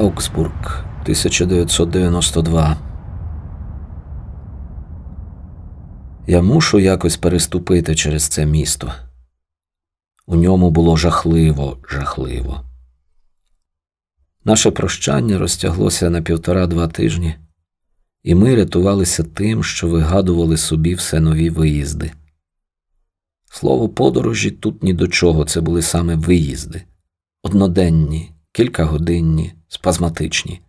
Аугсбург, 1992. Я мушу якось переступити через це місто. У ньому було жахливо, жахливо. Наше прощання розтяглося на півтора-два тижні, і ми рятувалися тим, що вигадували собі все нові виїзди. Слово подорожі тут ні до чого, це були саме виїзди одноденні, кількагодинні, спазматичні.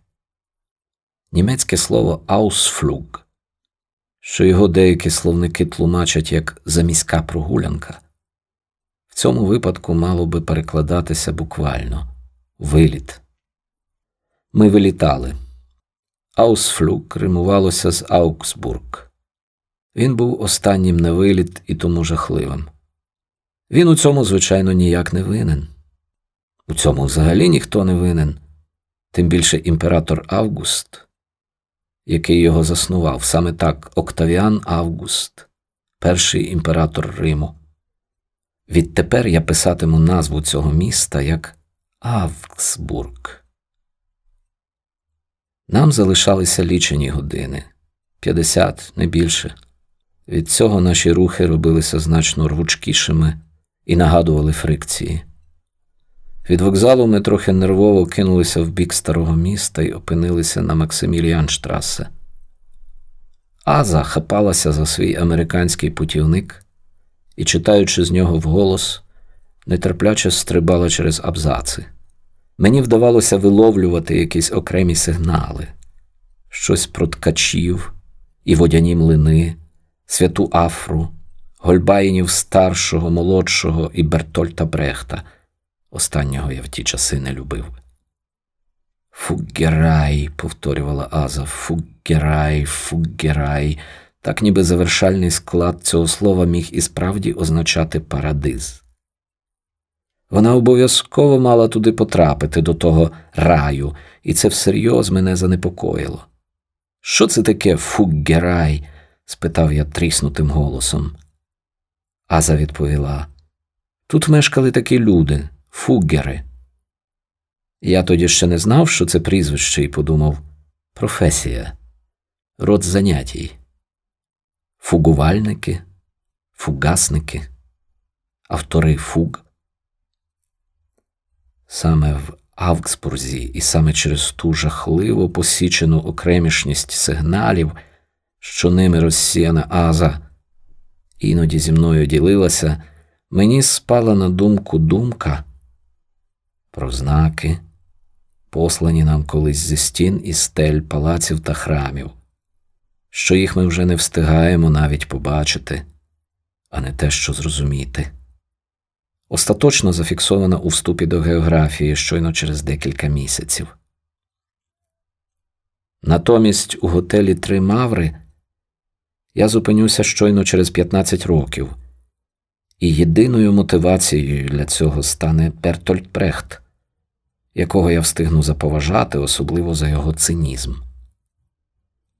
Німецьке слово Ausflug, що його деякі словники тлумачать як заміська прогулянка, в цьому випадку мало би перекладатися буквально виліт. Ми вилітали. Ausflug римувалося з Аугсбург. Він був останнім на виліт і тому жахливим. Він у цьому, звичайно, ніяк не винен. У цьому взагалі ніхто не винен, тим більше імператор Август, який його заснував, саме так Октавіан Август, перший імператор Риму. Відтепер я писатиму назву цього міста як Авгсбург. Нам залишалися лічені години 50, не більше. Від цього наші рухи робилися значно рвучкішими і нагадували фрикції. Від вокзалу ми трохи нервово кинулися в бік старого міста і опинилися на Максиміліанштрасе. Аза хапалася за свій американський путівник і, читаючи з нього вголос, нетерпляче стрибала через абзаци. Мені вдавалося виловлювати якісь окремі сигнали, щось про ткачів і водяні млини, святу Афру, Гольбаїнів старшого, молодшого і Бертольта Брехта. Останнього я в ті часи не любив. Фуггерай, повторювала Аза, фуггерай, фуггерай. Так ніби завершальний склад цього слова міг і справді означати парадиз. Вона обов'язково мала туди потрапити до того раю, і це всерйоз мене занепокоїло. Що це таке фуггерай? спитав я тріснутим голосом. Аза відповіла. Тут мешкали такі люди, фуггери. Я тоді ще не знав, що це прізвище, і подумав професія, род занятій, фугувальники, фугасники, автори фуг. Саме в Авгсбурзі і саме через ту жахливо посічену окремішність сигналів, що ними розсіяна Аза, іноді зі мною ділилася, мені спала на думку думка про знаки, послані нам колись зі стін і стель палаців та храмів, що їх ми вже не встигаємо навіть побачити, а не те, що зрозуміти. Остаточно зафіксована у вступі до географії щойно через декілька місяців. Натомість у готелі Три Маври я зупинюся щойно через 15 років, і єдиною мотивацією для цього стане Бертольд Прехт, якого я встигну заповажати, особливо за його цинізм.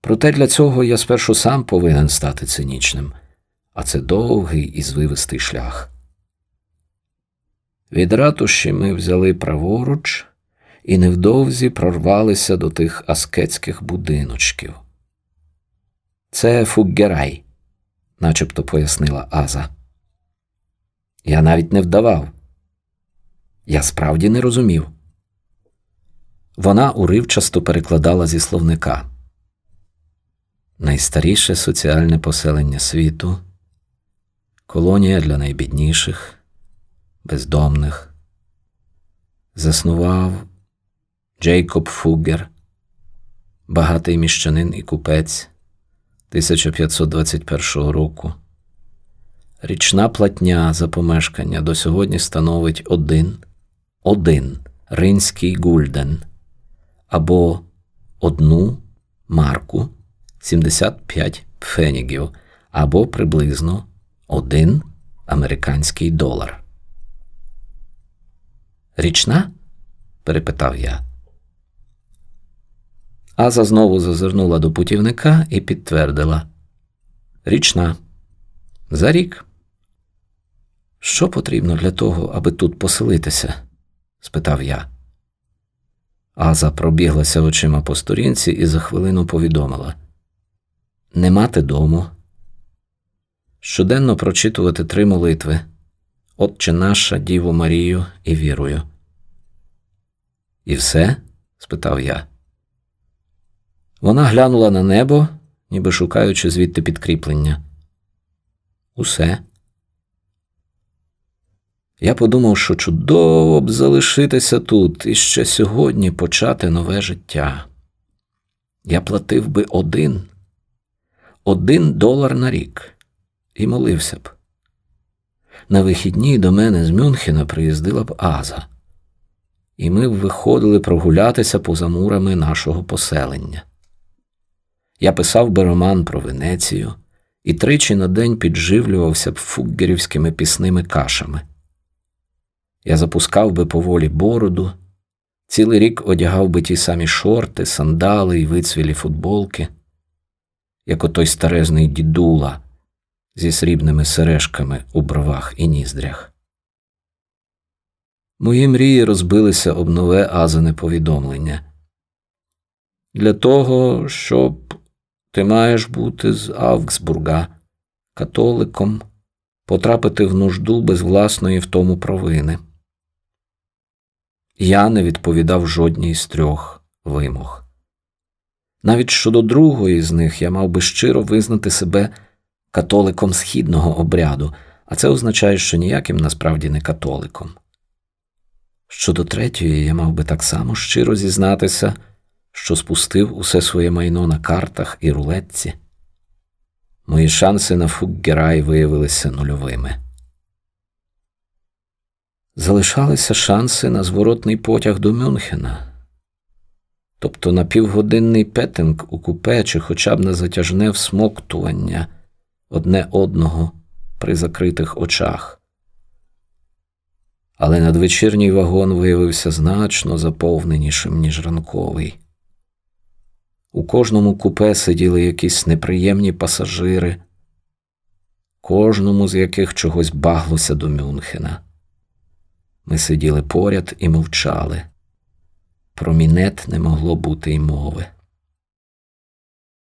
Проте для цього я спершу сам повинен стати цинічним, а це довгий і звивистий шлях. Від ратуші ми взяли праворуч і невдовзі прорвалися до тих аскетських будиночків. Це Фуггерай, начебто пояснила Аза. Я навіть не вдавав. Я справді не розумів. Вона уривчасто перекладала зі словника. Найстаріше соціальне поселення світу, колонія для найбідніших, бездомних, заснував Джейкоб Фугер, багатий міщанин і купець 1521 року. Річна платня за помешкання до сьогодні становить один, один ринський гульден або одну марку 75 пфенігів, або приблизно один американський долар. Річна? перепитав я. Аза знову зазирнула до путівника і підтвердила Річна. За рік. Що потрібно для того, аби тут поселитися? спитав я. Аза пробіглася очима по сторінці і за хвилину повідомила Не мати дому. Щоденно прочитувати три молитви Отче наша, Діву Марію і вірую. І все? спитав я. Вона глянула на небо, ніби шукаючи звідти підкріплення. Усе. Я подумав, що чудово б залишитися тут і ще сьогодні почати нове життя. Я платив би один, один долар на рік і молився б. На вихідні до мене з Мюнхена приїздила б Аза, і ми б виходили прогулятися поза мурами нашого поселення. Я писав би роман про Венецію і тричі на день підживлювався б фуггерівськими пісними кашами. Я запускав би поволі бороду, цілий рік одягав би ті самі шорти, сандали і вицвілі футболки, як отой старезний дідула зі срібними сережками у бровах і ніздрях. Мої мрії розбилися об нове азане повідомлення. Для того, щоб ти маєш бути з Авгсбурга, католиком, потрапити в нужду без власної в тому провини. Я не відповідав жодній з трьох вимог. Навіть щодо другої з них я мав би щиро визнати себе католиком східного обряду, а це означає, що ніяким насправді не католиком. Щодо третьої, я мав би так само щиро зізнатися, що спустив усе своє майно на картах і рулетці. Мої шанси на Фуггерай виявилися нульовими. Залишалися шанси на зворотний потяг до Мюнхена, тобто на півгодинний петинг у купе чи хоча б на затяжне всмоктування одне одного при закритих очах. Але надвечірній вагон виявився значно заповненішим, ніж ранковий. У кожному купе сиділи якісь неприємні пасажири, кожному з яких чогось баглося до Мюнхена. Ми сиділи поряд і мовчали. Про мінет не могло бути й мови.